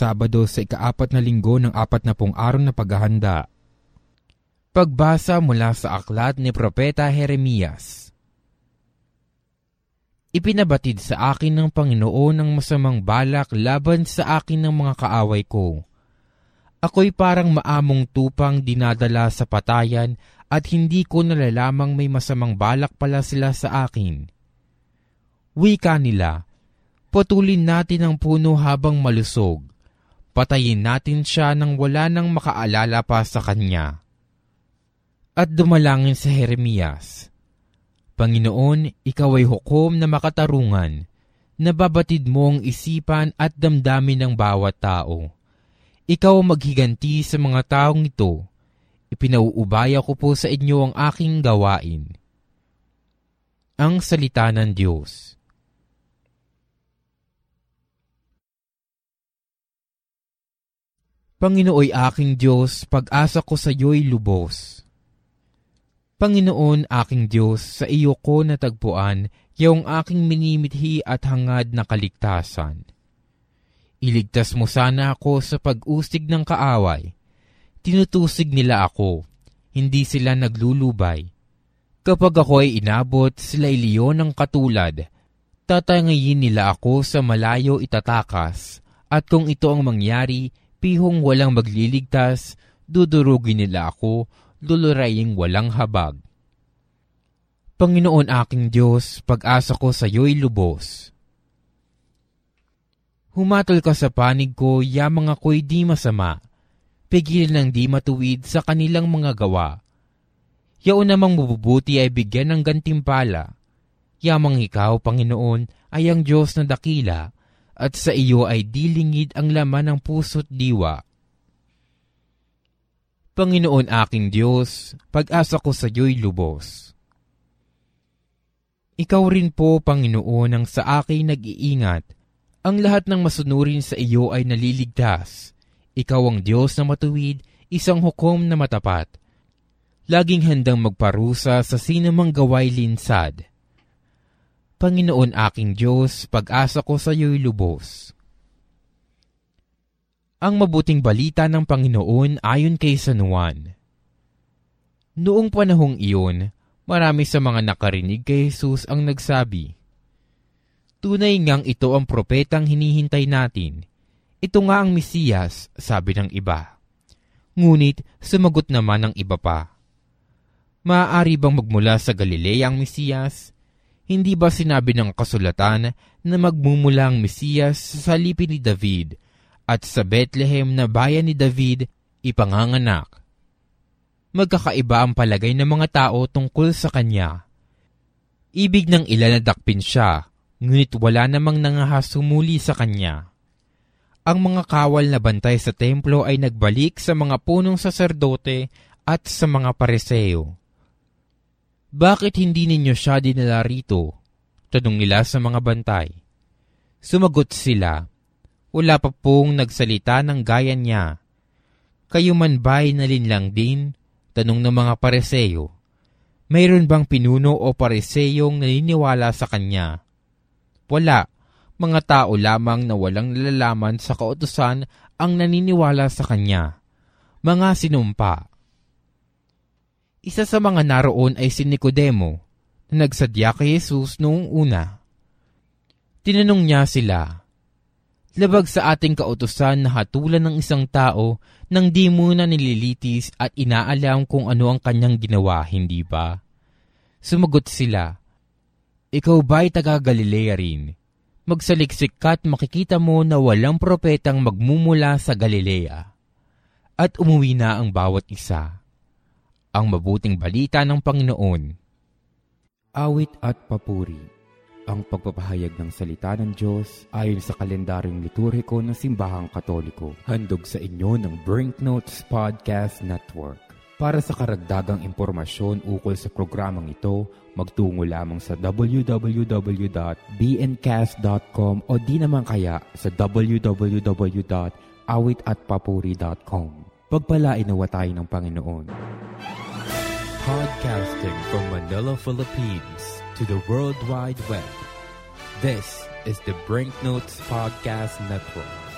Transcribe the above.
Sabado sa ikaapat na linggo ng apat na pong araw na paghahanda. Pagbasa mula sa aklat ni Propeta Jeremias. Ipinabatid sa akin ng Panginoon ng masamang balak laban sa akin ng mga kaaway ko. Ako'y parang maamong tupang dinadala sa patayan at hindi ko nalalamang may masamang balak pala sila sa akin. Wika nila, Putulin natin ang puno habang malusog. Patayin natin siya nang wala nang makaalala pa sa kanya. At dumalangin sa Jeremias, Panginoon, ikaw ay hukom na makatarungan, nababatid mo ang isipan at damdamin ng bawat tao. Ikaw ang maghiganti sa mga taong ito. Ipinauubaya ko po sa inyo ang aking gawain. Ang Salita ng Diyos Panginooy aking Diyos, pag-asa ko sa iyo'y lubos. Panginoon aking Diyos, sa iyo ko natagpuan, yung aking minimithi at hangad na kaligtasan. Iligtas mo sana ako sa pag-usig ng kaaway. Tinutusig nila ako, hindi sila naglulubay. Kapag ako ay inabot, sila iliyon ng katulad. Tatangayin nila ako sa malayo itatakas, at kung ito ang mangyari, pihong walang magliligtas, dudurugin nila ako, luluraying walang habag. Panginoon aking Diyos, pag-asa ko sa iyo'y lubos. Humatol ka sa panig ko, yamang ako'y di masama. Pigil ng di matuwid sa kanilang mga gawa. Yaon namang mabubuti ay bigyan ng gantimpala. Yamang ikaw, Panginoon, ay ang Diyos na dakila, at sa iyo ay dilingid ang laman ng puso't diwa. Panginoon aking Diyos, pag-asa ko sa iyo'y lubos. Ikaw rin po, Panginoon, ang sa akin nag-iingat. Ang lahat ng masunurin sa iyo ay naliligtas. Ikaw ang Diyos na matuwid, isang hukom na matapat. Laging handang magparusa sa sinamang gaway linsad Panginoon aking Diyos, pag-asa ko sa iyo'y lubos. Ang mabuting balita ng Panginoon ayon kay San Juan. Noong panahong iyon, marami sa mga nakarinig kay Jesus ang nagsabi, Tunay ngang ito ang propetang hinihintay natin. Ito nga ang Mesiyas, sabi ng iba. Ngunit sumagot naman ng iba pa. Maaari bang magmula sa Galilea ang Mesiyas? Hindi ba sinabi ng kasulatan na magmumula ang Mesiyas sa salipin ni David at sa Bethlehem na bayan ni David ipanganganak? Magkakaiba ang palagay ng mga tao tungkol sa kanya. Ibig ng ilan na dakpin siya, ngunit wala namang nangahasumuli sa kanya. Ang mga kawal na bantay sa templo ay nagbalik sa mga punong saserdote at sa mga pareseo bakit hindi ninyo siya dinala rito? Tanong nila sa mga bantay. Sumagot sila, wala pa pong nagsalita ng gaya niya. Kayo man ba'y nalinlang din? Tanong ng mga pareseyo. Mayroon bang pinuno o pareseyong naniniwala sa kanya? Wala. Mga tao lamang na walang nalalaman sa kautusan ang naniniwala sa kanya. Mga sinumpa. Isa sa mga naroon ay si Nicodemo na nagsadya kay Jesus noong una. Tinanong niya sila, Labag sa ating kautusan na hatulan ng isang tao nang di muna nililitis at inaalam kung ano ang kanyang ginawa, hindi ba? Sumagot sila, Ikaw ba'y taga Galilea rin? Magsaliksik ka at makikita mo na walang propetang magmumula sa Galilea. At umuwi na ang bawat isa ang mabuting balita ng Panginoon. Awit at papuri ang pagpapahayag ng salita ng Diyos ayon sa kalendaryong liturhiko ng Simbahang Katoliko. Handog sa inyo ng Brinknotes Podcast Network. Para sa karagdagang impormasyon ukol sa programang ito, magtungo lamang sa www.bncast.com o di naman kaya sa www.awitatpapuri.com. Pagpalain nawa tayo ng Panginoon. Podcasting from Manila, Philippines to the World Wide Web. This is the Brink Notes Podcast Network.